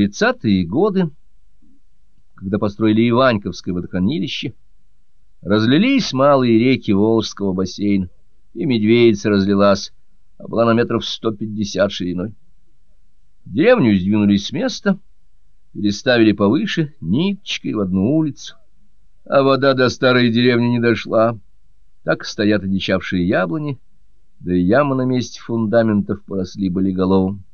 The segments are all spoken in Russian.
тридцатые годы, когда построили Иваньковское водохранилище, разлились малые реки Волжского бассейна, и Медведица разлилась, а была на метров сто пятьдесят шириной. Деревню сдвинулись с места, переставили повыше, ниточкой в одну улицу, а вода до старой деревни не дошла. Так стоят одичавшие яблони, да и ямы на месте фундаментов поросли болиголовым.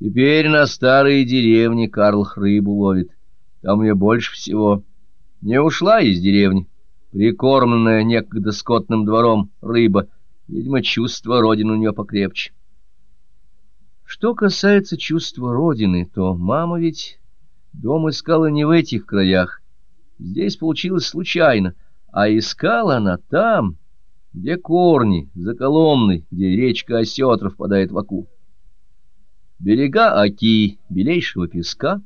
Теперь на старой деревне Карл рыбу ловит. Там ее больше всего. Не ушла из деревни. Прикормленная некогда скотным двором рыба. Видимо, чувство родины у нее покрепче. Что касается чувства родины, то мама ведь дом искала не в этих краях. Здесь получилось случайно, а искала она там, где корни, за Коломной, где речка Осетра впадает в Аку. Берега Оки, белейшего песка,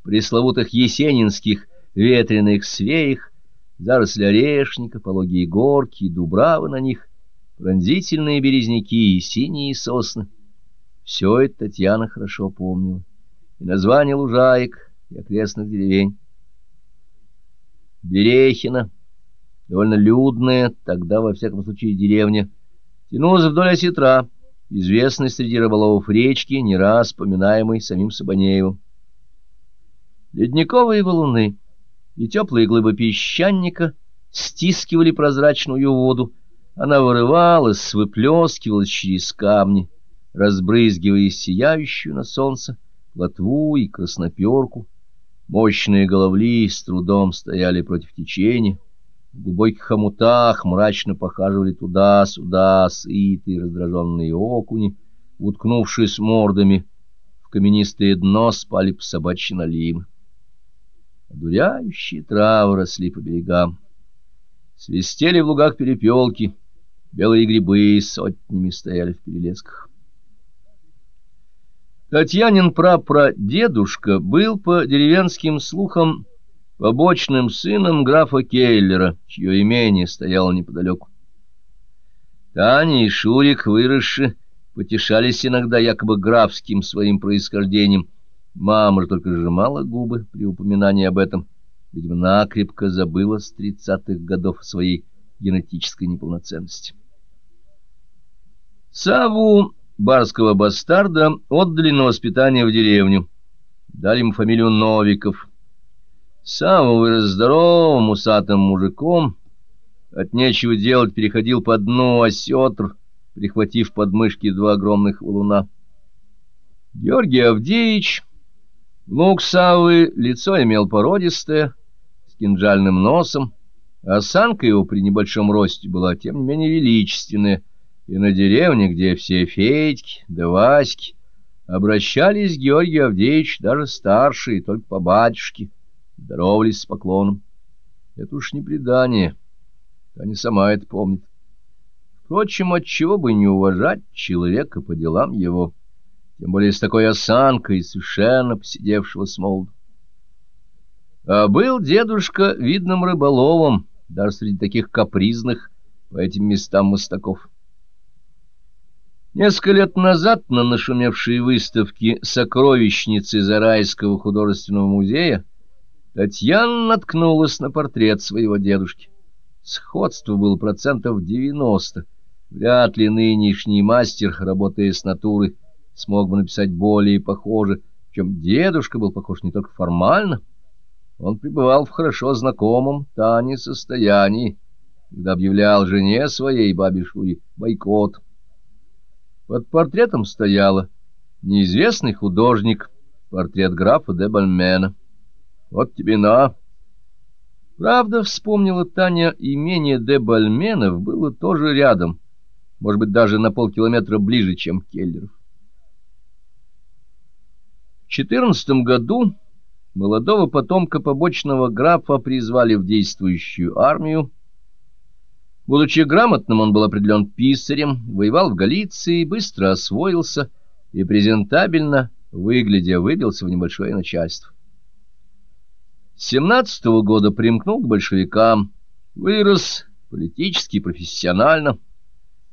в пресловутых есенинских ветреных свеях, заросли орешника, пологие горки, дубравы на них, пронзительные березняки и синие сосны. Все это Татьяна хорошо помнила. И название лужаек, и окрестных деревень. Берехина, довольно людная, тогда, во всяком случае, деревня, тянулась вдоль осетра, известный среди рыболовов речки, не раз поминаемый самим Сабанеевым. Ледниковые валуны и теплые глыбы песчаника стискивали прозрачную воду, она вырывалась, выплескивалась через камни, разбрызгивая сияющую на солнце лотву и красноперку. Мощные головли с трудом стояли против течения, в глубоких хомутах мрачно похаживали туда-сюда сытые раздраженные окуни, уткнувшись мордами в каменистое дно, спали по собачьи налимы. Одуряющие травы росли по берегам. Свистели в лугах перепелки, белые грибы сотнями стояли в перелесках. Татьянин прапрадедушка был по деревенским слухам побочным сыном графа Кейлера, чье имение стояло неподалеку. Таня и Шурик, выросши, потешались иногда якобы графским своим происхождением. Мама же только сжимала губы при упоминании об этом, видимо, накрепко забыла с тридцатых годов своей генетической неполноценности. Саву, барского бастарда, отдали на воспитание в деревню. Дали ему фамилию Новиков — сам вырос здоровым, усатым мужиком, от нечего делать переходил по дну осетр, прихватив под мышки два огромных валуна. Георгий Авдеевич, внук Саввы, лицо имел породистое, с кинжальным носом, осанка его при небольшом росте была, тем не менее, величественная, и на деревне, где все Федьки да Васьки обращались к Георгию Авдеевичу даже старшие, только по батюшке здоровались с поклоном. Это уж не предание, Таня сама это помнит. Впрочем, отчего бы не уважать человека по делам его, тем более с такой осанкой, совершенно посидевшего с молоду. А был дедушка видным рыболовом, даже среди таких капризных по этим местам мостаков. Несколько лет назад на нашумевшей выставке «Сокровищницы Зарайского художественного музея» Татьяна наткнулась на портрет своего дедушки. Сходство было процентов девяносто. Вряд ли нынешний мастер, работая с натуры, смог бы написать более похоже, чем дедушка был похож не только формально. Он пребывал в хорошо знакомом Тане состоянии, когда объявлял жене своей бабе Шуре бойкот. Под портретом стояла неизвестный художник, портрет графа де Бальмена. Вот тебе на. Правда, вспомнила Таня, имение де Бальменов было тоже рядом, может быть, даже на полкилометра ближе, чем Келлеров. В четырнадцатом году молодого потомка побочного графа призвали в действующую армию. Будучи грамотным, он был определен писарем, воевал в Галиции, быстро освоился и презентабельно, выглядя, выбился в небольшое начальство. Семнадцатого года примкнул к большевикам, вырос политически и профессионально,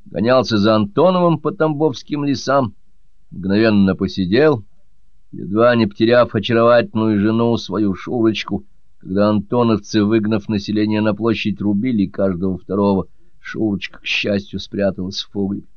гонялся за Антоновым по Тамбовским лесам, мгновенно посидел, едва не потеряв очаровательную жену, свою Шурочку, когда антоновцы, выгнав население на площадь, рубили каждого второго, Шурочка, к счастью, спряталась в погребе.